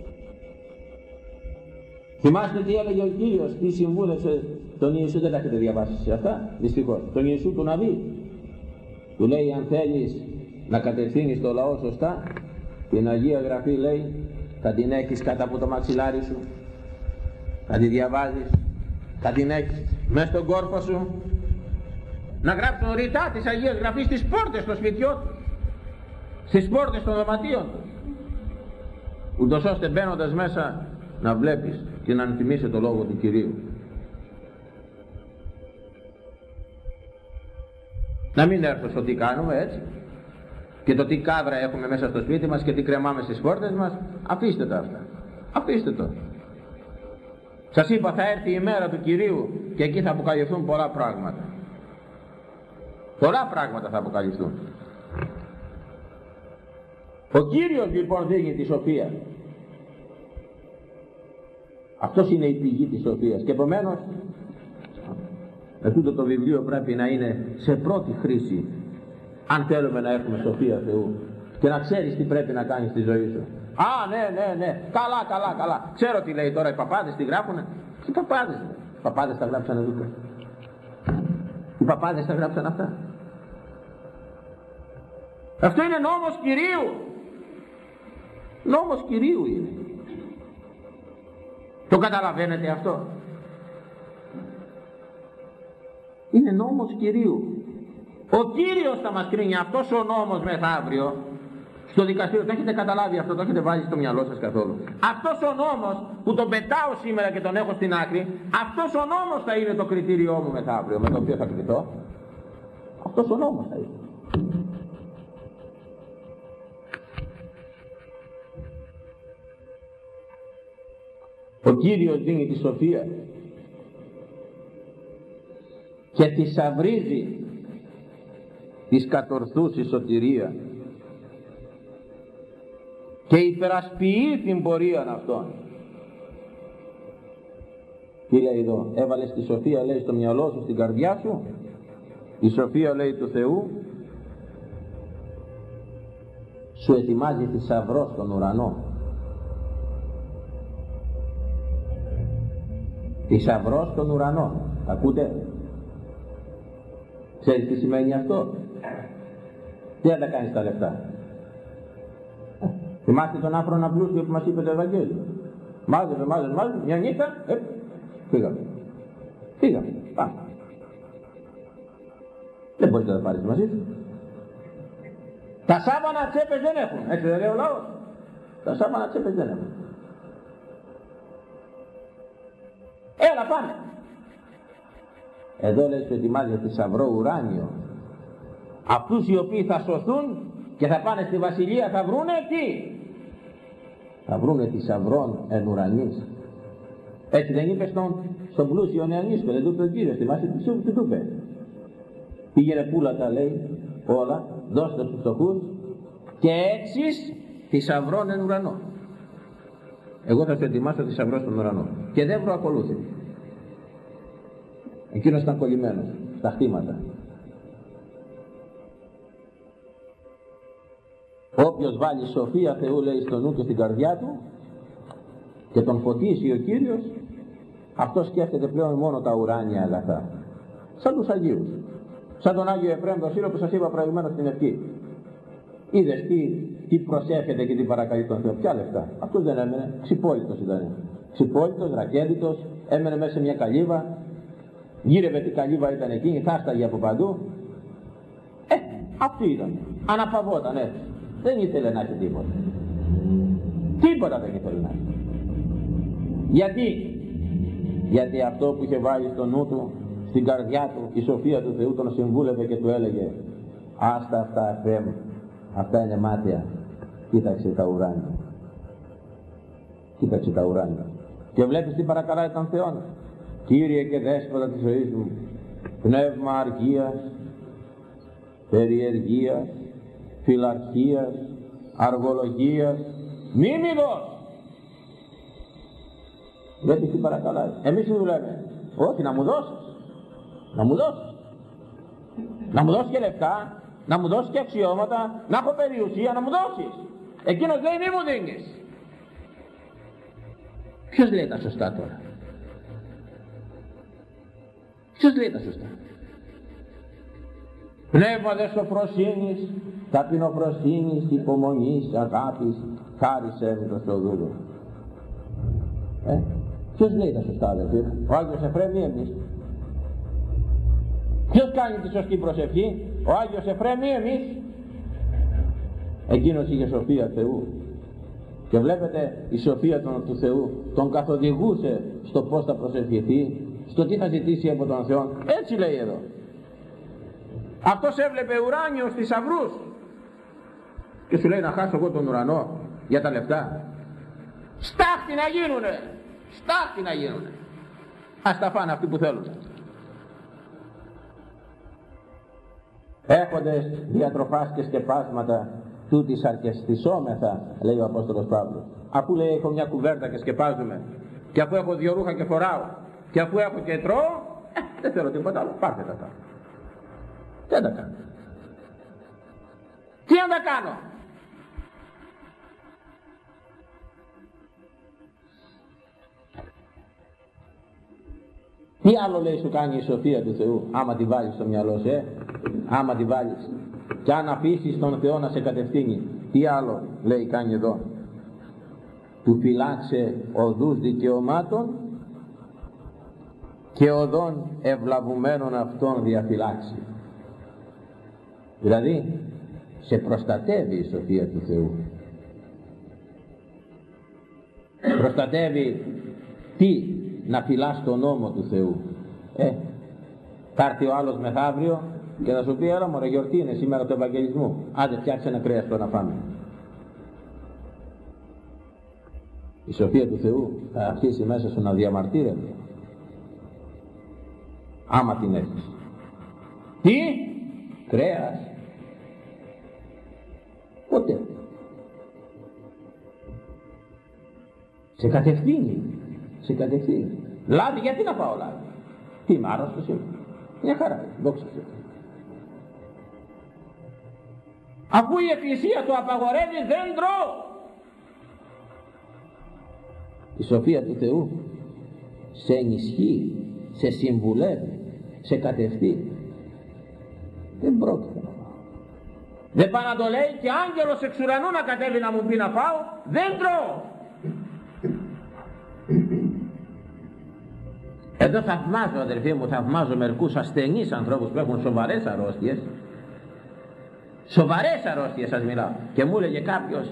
Θυμάστε τι έλεγε ο Κύριος, τι συμβούλευσε τον Ιησού, δεν τα έχετε διαβάσει σε αυτά, δυστυχώς. Τον Ιησού του Ναβί. Του λέει αν θέλεις να κατευθύνεις το λαό σωστά, την Αγία Γραφή λέει, θα την έχεις κάτω από το μαξιλάρι σου, θα τη διαβάζεις, θα την έχεις μέσα στον κόρπο σου, να γράψουν ρητά της Αγίας Γραφής στις πόρτες των σπιτιών του, στις πόρτες των δωματίων του, ούτως ώστε μπαίνοντας μέσα να βλέπεις και να θυμίσει το λόγο του Κυρίου. Να μην έρθω στο τι κάνουμε έτσι και το τι κάδρα έχουμε μέσα στο σπίτι μας και τι κρεμάμε στις πόρτες μας, αφήστε τα αυτά. Αφήστε το. Σας είπα θα έρθει η μέρα του Κυρίου και εκεί θα αποκαλυφθούν πολλά πράγματα. Πολλά πράγματα θα αποκαλυφθούν. Ο Κύριος λοιπόν δίνει τη σοφία. Αυτός είναι η πηγή της σοφίας και επομένως αυτό το βιβλίο πρέπει να είναι σε πρώτη χρήση αν θέλουμε να έχουμε σοφία Θεού και να ξέρεις τι πρέπει να κάνεις στη ζωή σου. Α, ναι, ναι, ναι, καλά, καλά, καλά. Ξέρω τι λέει τώρα οι παπάδες, τι γράφουνε. Οι παπάδες, οι παπάδες τα γράψανε εδώ. Οι παπάδες τα γράψαν αυτά. Αυτό είναι νόμος Κυρίου. Νόμος Κυρίου είναι. Το καταλαβαίνετε αυτό; Είναι νόμος Κυρίου. Ο Κύριος θα μας κρίνει αυτός ο νόμος μεθαύριο στο δικαστήριο. Το έχετε καταλάβει αυτό, το έχετε βάλει στο μυαλό σας καθόλου. Αυτός ο νόμος που τον πετάω σήμερα και τον έχω στην άκρη, αυτός ο νόμος θα είναι το κριτήριό μου μεθαύριο με το οποίο θα κριτώ. Αυτός ο νόμος θα είναι. Ο Κύριος δίνει τη σοφία και τη σαβρίζει της κατορθούς σωτηρία και υπερασποιεί την πορεία αυτών. Τι λέει εδώ, έβαλες τη σοφία λέει στο μυαλό σου, στην καρδιά σου, η σοφία λέει του Θεού, σου ετοιμάζει θησαυρό στον ουρανό. Θησαυρό στον ουρανό. Ακούτε; Ξέρεις τι σημαίνει αυτό; Τι θα τα κάνεις τα λεφτά; Θυμάστε τον άφρονα πλούσιο που μας είπε το Ευαγγέλιο; Μάζευε, μάζευε, μάζευε, μια νύχτα, ε, φύγαμε. Φύγαμε, πάμε. Δεν μπορείς να τα πάρεις μαζί σου. Τα σάβανα τσέπες δεν έχουν, έτσι δεν λέει ο λαός. Τα σάβανα τσέπες δεν έχουν. Έλα πάμε. Εδώ λέει σου ετοιμάζει θησαυρό ουράνιο. Αυτούς οι οποίοι θα σωθούν και θα πάνε στη βασιλεία θα βρούνε τι; Θα βρούνε θησαυρών εν ουρανής. Έτσι δεν είπε στον, στον πλούσιο νεανίσκο, δεν του είπε ο Κύριος, στη βάση του τι του είπε. Πήγαινε πουλα τα λέει όλα, δώστε τους φτωχούς και έτσι θησαυρών εν ουρανό. Εγώ θα σου ετοιμάσω θησαυρό στον ουρανό. Και δεν προακολούθησε. Εκείνος ήταν κολλημένος στα χτήματα. Όποιος βάλει σοφία Θεού λέει στο νου και στην καρδιά του και τον φωτίσει ο Κύριος αυτός σκέφτεται πλέον μόνο τα ουράνια αγαθά. Σαν τους Αγίους. Σαν τον Άγιο Εφραίμ τον Σύρο που σας είπα προηγουμένως στην ευχή. Είδες τι, τι προσεύχεται και τι παρακαλεί τον Θεό. Ποια λεφτά. Αυτός δεν έμενε. Ξυπόλυτος ήταν. Ξυπόλυτος, ρακέντητος, έμενε μέσα σε μια καλύβα, γύρευε τι καλύβα ήταν εκείνη, θάσταγε από παντού. Ε, αυτή ήταν. Αναπαυόταν έτσι. Δεν ήθελε να έχει τίποτα. Τίποτα δεν ήθελε να έχει. Γιατί, γιατί αυτό που είχε βάλει στο νου του, στην καρδιά του, η σοφία του Θεού τον συμβούλευε και του έλεγε άστα αυτά Θεέ αυτά είναι μάτια, κοίταξε τα ουράνια. Κοίταξε τα ουράνια. Και βλέπεις τι παρακαλάει τον Θεό. Κύριε και Δέσποτα της ζωής μου, πνεύμα αργίας, περιεργίας, φιλαρχίας, αργολογίας, μη μη Γιατί τι παρακαλάει. Εμείς τι δουλεύουμε. Όχι, να μου δώσεις. Να μου δώσεις. Να μου δώσεις και λεφτά, να μου δώσεις και αξιώματα, να έχω περιουσία, να μου δώσεις. Εκείνος λέει μη μου δίνεις. Ποιος λέει τα σωστά τώρα; Ποιος λέει τα σωστά; Πνεύμα δε σοφροσύνης, ταπεινοφροσύνης, υπομονής, αγάπης, χάρισε μου το στο Ε, ποιος λέει τα σωστά αδελφοί, ο Άγιος Εφραίμ ή εμείς; Ποιος κάνει τη σωστή προσευχή, ο Άγιος Εφραίμ ή εμείς; Εκείνος είχε σοφία Θεού. Και βλέπετε η σοφία του Θεού τον καθοδηγούσε στο πώς θα προσευχηθεί, στο τι θα ζητήσει από τον Θεό. Έτσι λέει εδώ. Αυτός έβλεπε ουράνιο στις αυρούς και σου λέει να χάσω εγώ τον ουρανό για τα λεφτά. Στάχτη να γίνουνε. Στάχτη να γίνουνε. Ας τα φάνε αυτοί που θέλουν. Έχοντες διατροφάς και σκεπάσματα τούτης αρκεστησόμεθα, λέει ο Απόστολος Παύλος. Αφού λέει έχω μια κουβέρτα και σκεπάζουμε και αφού έχω δύο ρούχα και φοράω και αφού έχω και τρώω, ε, δεν θέλω τίποτα άλλο, πάρτε τα τώρα. Δεν τα κάνω. Τι να τα κάνω. Τι άλλο λέει σου κάνει η σοφία του Θεού άμα τη βάλεις στο μυαλό σου ε; άμα τη βάλεις και αν αφήσεις τον Θεό να σε κατευθύνει τι άλλο λέει κάνει εδώ του φυλάξε οδούς δικαιωμάτων και οδών ευλαβουμένων αυτών διαφυλάξει. Δηλαδή σε προστατεύει η σοφία του Θεού. Προστατεύει τι να φυλάς τον νόμο του Θεού. Ε, θα έρθει ο άλλος μεθαύριο και θα σου πει έλα μωρέ γιορτή είναι σήμερα του Ευαγγελισμού. Άντε φτιάξε ένα κρέας το να φάμε η σοφία του Θεού θα αρχίσει μέσα σου να διαμαρτύρεται άμα την έχεις τι; Κρέας Ποτέ. Σε κατευθύνει. Σε κατευθύνει. Λάδι, γιατί να πάω λάδι; Τι είμαι άρρωστος είμαι. Μια χαρά. Δόξα Θεώ. Αφού η Εκκλησία το απαγορεύει δεν τρώω. Η σοφία του Θεού σε ενισχύει, σε συμβουλεύει, σε κατευθύνει. Δεν πρόκειται δεν πάει να το λέει και άγγελος εξ ουρανού να κατέβει να μου πει να φάω. Δεν τρώω. Εδώ θαυμάζω αδερφοί μου, θαυμάζω μερικούς ασθενείς ανθρώπους που έχουν σοβαρές αρρώστιες. Σοβαρές αρρώστιες σας μιλάω. Και μου έλεγε κάποιος,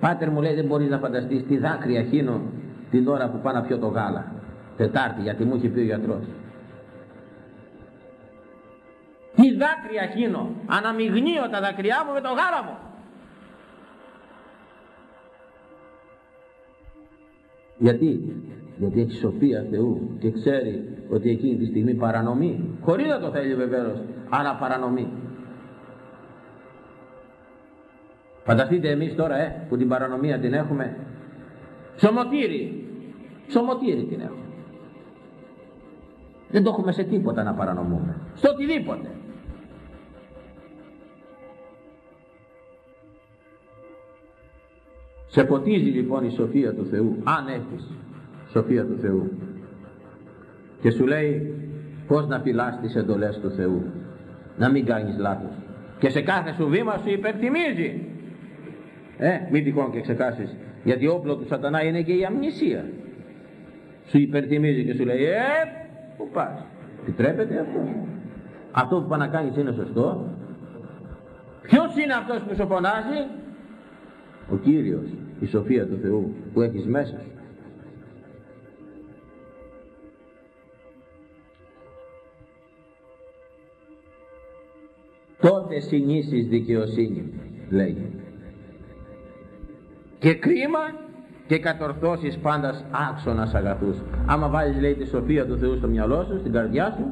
πάτερ μου λέει δεν μπορείς να φανταστείς τι δάκρυα χύνω την ώρα που πάω να πιω το γάλα. Τετάρτη γιατί μου έχει πει ο γιατρός. Τι δάκρυα χύνω. Αναμειγνύω τα δάκρυά μου με το γάλα μου. Γιατί, γιατί έχει σοφία Θεού και ξέρει ότι εκείνη τη στιγμή παρανομεί. Χωρίς να το θέλει βεβαίως, αλλά παρανομεί. Φανταστείτε εμείς τώρα ε, που την παρανομία την έχουμε. Σωμοτήρι. Σωμοτήρι την έχουμε. Δεν το έχουμε σε τίποτα να παρανομούμε. Στο οτιδήποτε. Σε ποτίζει λοιπόν η σοφία του Θεού, αν έχεις σοφία του Θεού. Και σου λέει πώς να φυλάς τις εντολές του Θεού. Να μην κάνεις λάθος. Και σε κάθε σου βήμα σου υπερτιμίζει. Ε, μην τυχόν και ξεχάσεις. Γιατί όπλο του σατανά είναι και η αμνησία. Σου υπερτιμίζει και σου λέει, ε, πού πας. Επιτρέπεται αυτό. Αυτό που πάει να κάνεις είναι σωστό. Ποιος είναι αυτός που σου φωνάζει; Ο Κύριος η σοφία του Θεού που έχεις μέσα σου. τότε συνήσεις δικαιοσύνη λέει. Και κρίμα και κατορθώσεις πάντας άξονας αγαθούς. Άμα βάλεις λέει τη σοφία του Θεού στο μυαλό σου στην καρδιά σου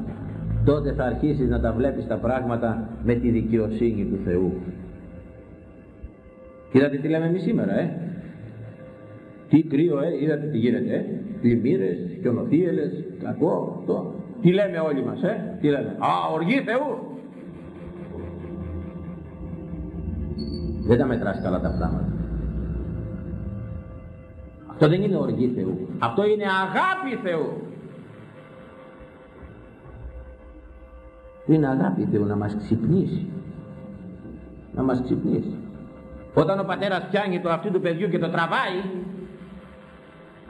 τότε θα αρχίσεις να τα βλέπεις τα πράγματα με τη δικαιοσύνη του Θεού. Είδατε τι λέμε εμείς σήμερα ε; Τι κρύο, ε, είδατε τι γίνεται, ε. πλημμύρες, χιονοθύελες, κακό, αυτό. Τι λέμε όλοι μας, ε, τι λέμε. Α, οργή Θεού. Δεν τα μετράς καλά τα πράγματα. Αυτό δεν είναι οργή Θεού. Αυτό είναι αγάπη Θεού. Είναι αγάπη Θεού να μας ξυπνήσει. Να μας ξυπνήσει. Όταν ο πατέρας πιάνει το αυτί του παιδιού και το τραβάει,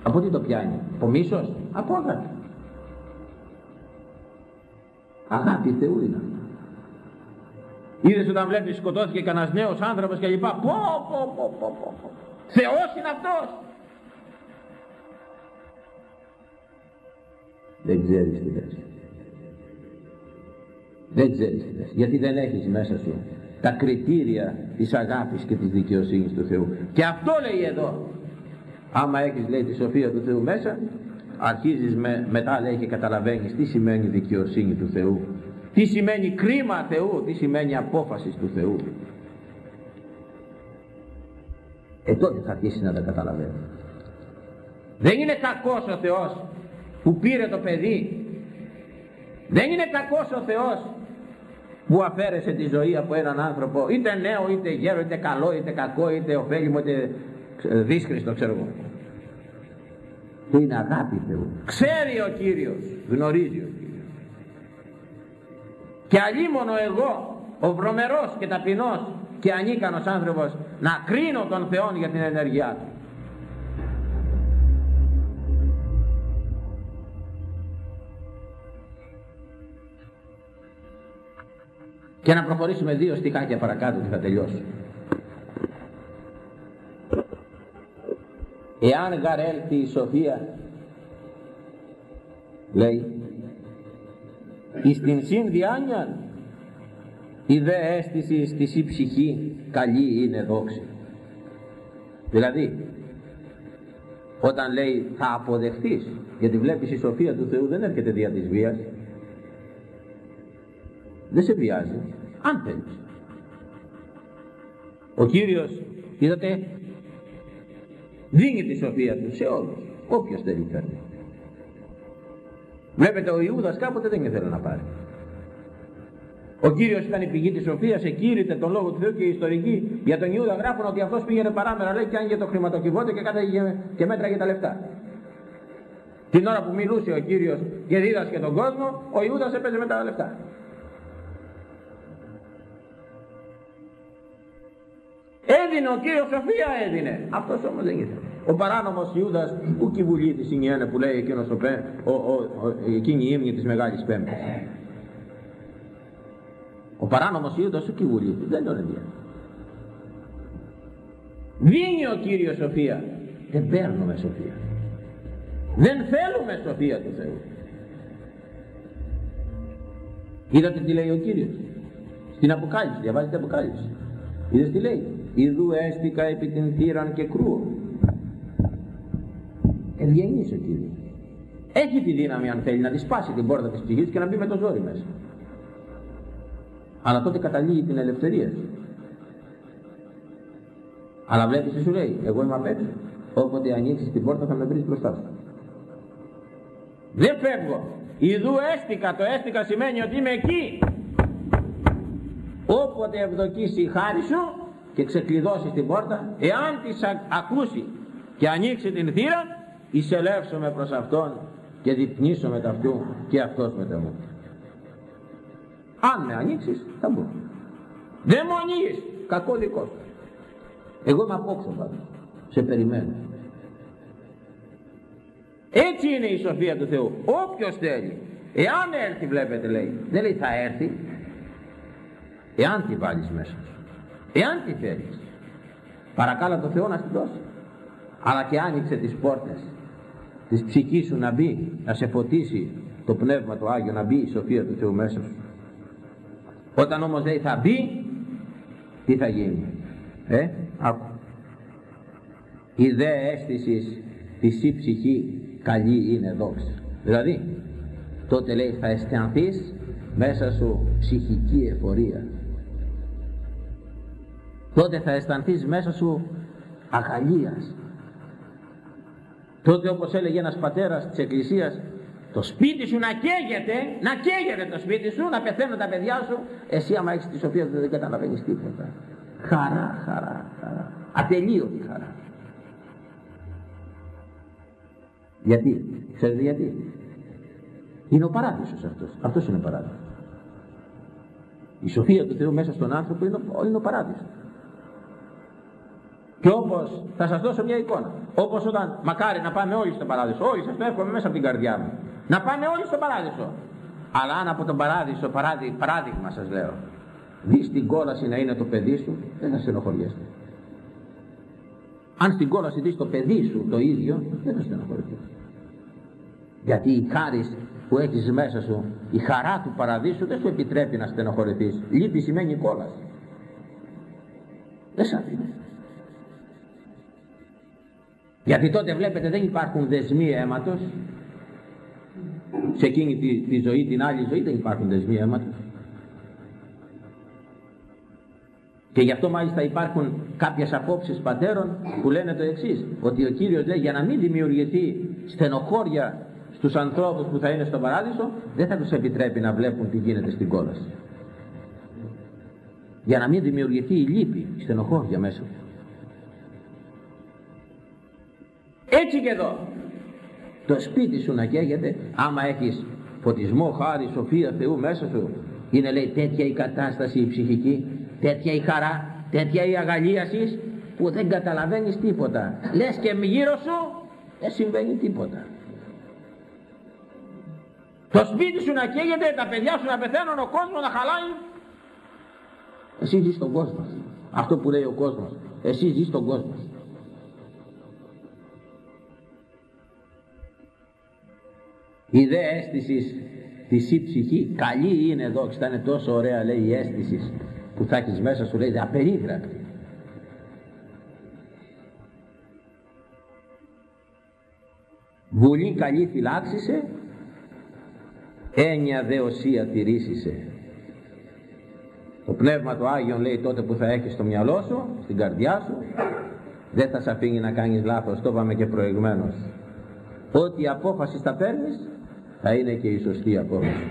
από τι το πιάνει, από μίσος, από αγάπη. Αγάπη Θεού είναι αυτό. Είδες όταν βλέπεις σκοτώθηκε κανένας νέος άνθρωπος και λοιπά. Πω, πω, πω, πω, πω. Θεός είναι αυτός. Δεν ξέρεις τι λες. Δεν ξέρεις τι λες. Γιατί δεν έχεις μέσα σου τα κριτήρια της αγάπης και της δικαιοσύνης του Θεού. Και αυτό λέει εδώ. Άμα έχεις λέει τη σοφία του Θεού μέσα, αρχίζεις με, μετά λέει και καταλαβαίνεις τι σημαίνει δικαιοσύνη του Θεού. Τι σημαίνει κρίμα Θεού, τι σημαίνει απόφασης του Θεού. Ε τότε θα αρχίσεις να τα καταλαβαίνεις. Δεν είναι κακός ο Θεός που πήρε το παιδί. Δεν είναι κακός ο Θεός που αφαίρεσε τη ζωή από έναν άνθρωπο είτε νέο είτε γέρο είτε καλό είτε κακό είτε ωφέλιμο είτε δύσκριστο ξέρω εγώ. Είναι αγάπη Θεού. Ξέρει ο Κύριος. Γνωρίζει ο Κύριος. Και αλλήμωνο εγώ ο βρωμερός και ταπεινός και ανίκανος άνθρωπος να κρίνω τον Θεό για την ενέργειά του. Και να προχωρήσουμε δύο στικάκια παρακάτω και θα τελειώσω. Εάν γαρέλθει η σοφία, λέει, εις την συνδιάνια, η δε αίσθηση στη η ψυχή καλή είναι δόξη. Δηλαδή, όταν λέει θα αποδεχτείς, γιατί βλέπεις η σοφία του Θεού δεν έρχεται δια της βίας, δεν σε βιάζει, αν θέλεις. Ο Κύριος, είδατε, δίνει τη σοφία του σε όλους, όποιος θέλει φέρνει. Βλέπετε ο Ιούδας κάποτε δεν ήθελε να πάρει. Ο Κύριος ήταν η πηγή της σοφίας, εκήρυτε τον Λόγο του Θεού και οι ιστορικοί για τον Ιούδα γράφουν ότι αυτός πήγαινε παράμερα λέει και άνοιγε το χρηματοκιβώτιο και κάταγε και μέτραγε τα λεφτά. Την ώρα που μιλούσε ο Κύριος και δίδασκε τον κόσμο, ο Ιούδας έπαιζε με τα λεφτά. Έδινε ο Κύριος Σοφία έδινε. Αυτός όμως δεν ήθελε. Ο παράνομος Ιούδας, που η βουλή της είναι που λέει εκείνος ο, ο, ο, ο, εκείνη η ύμνη της Μεγάλης Πέμπτης. Ο παράνομος Ιούδας, που η βουλή του, δεν τον ενδιαφέρει. Δίνει ο Κύριος Σοφία. Δεν παίρνουμε Σοφία. Δεν θέλουμε Σοφία του Θεού. Είδατε τι λέει ο Κύριος; Στην Αποκάλυψη, διαβάζετε Αποκάλυψη. Είδες τι λέει; Ιδού έστικα επί την θύραν και κρούω. Ευγενής ο Κύριος. Έχει τη δύναμη αν θέλει να τη σπάσει την πόρτα της ψυχής και να μπει με το ζόρι μέσα. Αλλά τότε καταλήγει την ελευθερία σου. Αλλά βλέπεις τι σου λέει, εγώ είμαι απ' έξω. Όποτε ανοίξεις την πόρτα θα με βρεις μπροστά σου. Δεν φεύγω. Ιδού έστικα, το έστικα σημαίνει ότι είμαι εκεί. Όποτε ευδοκίσει η χάρη σου, και ξεκλειδώσει την πόρτα, εάν της ακούσει και ανοίξει την θύρα, εισελεύσομαι προς Αυτόν και διπνήσω με αυτού και αυτός με μου. Αν με ανοίξεις, θα μπω. Δεν μου ανοίγεις, κακό δικό σου. Εγώ είμαι απόξω πάντως, σε περιμένω. Έτσι είναι η σοφία του Θεού. Όποιος θέλει, εάν έρθει βλέπετε λέει, δεν λέει θα έρθει, εάν τη βάλεις μέσα σου. Εάν τη θέλεις, παρακάλα το Θεό να στην δώσει. Αλλά και άνοιξε τις πόρτες της ψυχής σου να μπει, να σε φωτίσει το Πνεύμα του Άγιο, να μπει η σοφία του Θεού μέσα σου. Όταν όμως λέει θα μπει, τι θα γίνει. Ε, άκου. Η δε αίσθησης της η ψυχή καλή είναι δόξα. Δηλαδή, τότε λέει θα αισθανθείς μέσα σου ψυχική εφορία τότε θα αισθανθείς μέσα σου αγαλίας τότε όπως έλεγε ένας πατέρας της εκκλησίας το σπίτι σου να καίγεται, να καίγεται το σπίτι σου, να πεθαίνουν τα παιδιά σου, εσύ άμα έχεις τη σοφία δεν καταλαβαίνεις τίποτα. Χαρά, χαρά, χαρά. Ατελείωτη χαρά. Γιατί, ξέρετε γιατί; Είναι ο παράδεισος αυτός. Αυτός είναι ο παράδεισος. Η σοφία του Θεού μέσα στον άνθρωπο είναι ο, είναι ο παράδεισος. Και όπως, θα σας δώσω μια εικόνα, όπως όταν, μακάρι να πάμε όλοι στο παράδεισο, όλοι σας το εύχομαι μέσα από την καρδιά μου, να πάμε όλοι στο παράδεισο. Αλλά αν από τον παράδεισο, παράδει, παράδειγμα σας λέω, δεις την κόλαση να είναι το παιδί σου, δεν θα στενοχωριέστε. Αν στην κόλαση δεις το παιδί σου το ίδιο, δεν θα στενοχωρηθείς. Γιατί η χάρη που έχεις μέσα σου, η χαρά του παραδείσου δεν σου επιτρέπει να στενοχωρηθείς. Λύπη σημαίνει κόλαση. Δεν σ' αφήνεις. Γιατί τότε βλέπετε δεν υπάρχουν δεσμοί αίματος. Σε εκείνη τη, τη ζωή, την άλλη ζωή δεν υπάρχουν δεσμοί αίματος. Και γι' αυτό μάλιστα υπάρχουν κάποιες απόψεις πατέρων που λένε το εξής, ότι ο Κύριος λέει για να μην δημιουργηθεί στενοχώρια στους ανθρώπους που θα είναι στον παράδεισο, δεν θα τους επιτρέπει να βλέπουν τι γίνεται στην κόλαση. Για να μην δημιουργηθεί η λύπη, η στενοχώρια μέσα. Έτσι και εδώ. Το σπίτι σου να καίγεται, άμα έχεις φωτισμό, χάρη, σοφία Θεού μέσα σου, είναι λέει τέτοια η κατάσταση η ψυχική, τέτοια η χαρά, τέτοια η αγαλίαση που δεν καταλαβαίνεις τίποτα. Λες και γύρω σου δεν συμβαίνει τίποτα. Το σπίτι σου να καίγεται, τα παιδιά σου να πεθαίνουν, ο κόσμος να χαλάει. Εσύ ζεις στον κόσμο. Αυτό που λέει ο κόσμος. Εσύ ζεις στον κόσμο. Η δε αίσθησης της η ψυχή καλή είναι εδώ και θα είναι τόσο ωραία λέει η αίσθησης που θα έχεις μέσα σου λέει απερίγραπτη. Βουλή καλή φυλάξησε έννοια δεωσία τηρήσισε. Το Πνεύμα του Άγιον λέει τότε που θα έχεις στο μυαλό σου, στην καρδιά σου, δεν θα σε αφήνει να κάνεις λάθος, το είπαμε και προηγουμένως. Ό,τι απόφασης θα παίρνεις, θα είναι και η σωστή απόφαση.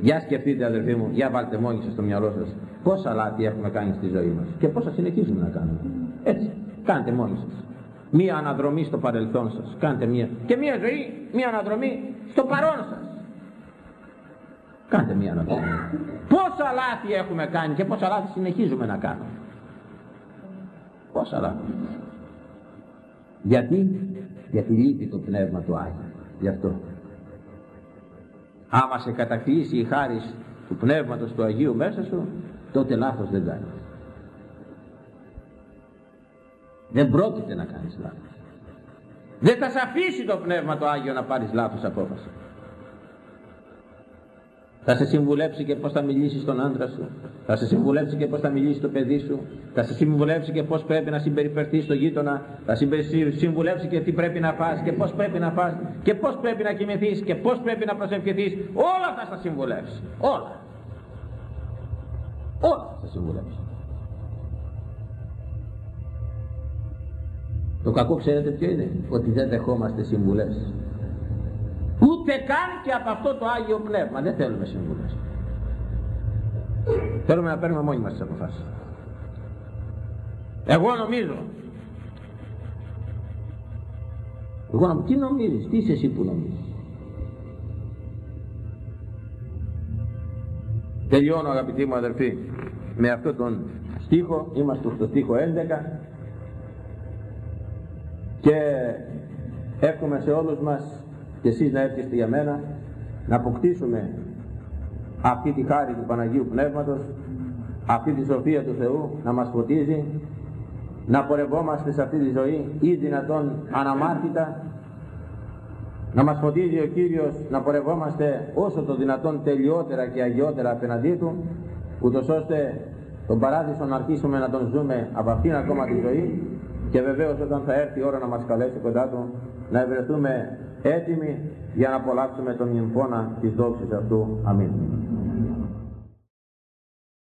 Για σκεφτείτε αδερφοί μου, για βάλτε μόνοι σας στο μυαλό σας πόσα λάθη έχουμε κάνει στη ζωή μας και πόσα συνεχίζουμε να κάνουμε. Έτσι, κάντε μόνοι σας. Μία αναδρομή στο παρελθόν σας, κάντε μία. Και μία ζωή, μία αναδρομή στο παρόν σας. Κάντε μία αναδρομή. Πόσα λάθη έχουμε κάνει και πόσα λάθη συνεχίζουμε να κάνουμε. Πόσα λάθη. Γιατί, γιατί λείπει το Πνεύμα του Άγιου. Γι' αυτό. Άμα σε κατακλείσει η χάρη του Πνεύματος του Αγίου μέσα σου, τότε λάθος δεν κάνεις. Δεν πρόκειται να κάνεις λάθος. Δεν θα σε αφήσει το Πνεύμα το Άγιο να πάρεις λάθος απόφαση. Θα σε συμβουλέψει και πώς θα μιλήσεις στον άντρα σου. Θα σε συμβουλέψει και πώς θα μιλήσεις στο παιδί σου. Θα σε συμβουλέψει και πώς πρέπει να συμπεριφερθείς στο γείτονα. Θα σε συμβουλέψει και τι πρέπει να φας και πώς πρέπει να φας και πώς πρέπει να κοιμηθείς και πώς πρέπει να προσευχηθείς. Όλα θα στα συμβουλέψει. Όλα. Όλα θα συμβουλέψει. Το κακό ξέρετε ποιο είναι; Ότι δεν δεχόμαστε συμβουλές. Ούτε καν και από αυτό το Άγιο Πνεύμα. Δεν θέλουμε συμβουλές. Θέλουμε να παίρνουμε μόνοι μας τις αποφάσεις. Εγώ νομίζω. Εγώ να τι νομίζεις, τι είσαι εσύ που νομίζεις. Τελειώνω αγαπητοί μου αδερφοί με αυτόν τον στίχο, είμαστε στο στίχο 11 και εύχομαι σε όλους μας και εσείς να έρχεστε για μένα να αποκτήσουμε αυτή τη χάρη του Παναγίου Πνεύματος αυτή τη σοφία του Θεού να μας φωτίζει να πορευόμαστε σε αυτή τη ζωή ή δυνατόν αναμάρτητα να μας φωτίζει ο Κύριος να πορευόμαστε όσο το δυνατόν τελειότερα και αγιότερα απέναντί Του ούτως ώστε τον παράδεισο να αρχίσουμε να τον ζούμε από αυτήν ακόμα τη ζωή και βεβαίως όταν θα έρθει η ώρα να μας καλέσει κοντά Του να ευρεθούμε έτοιμοι για να απολαύσουμε τον νυμφώνα της δόξης αυτού. Αμήν.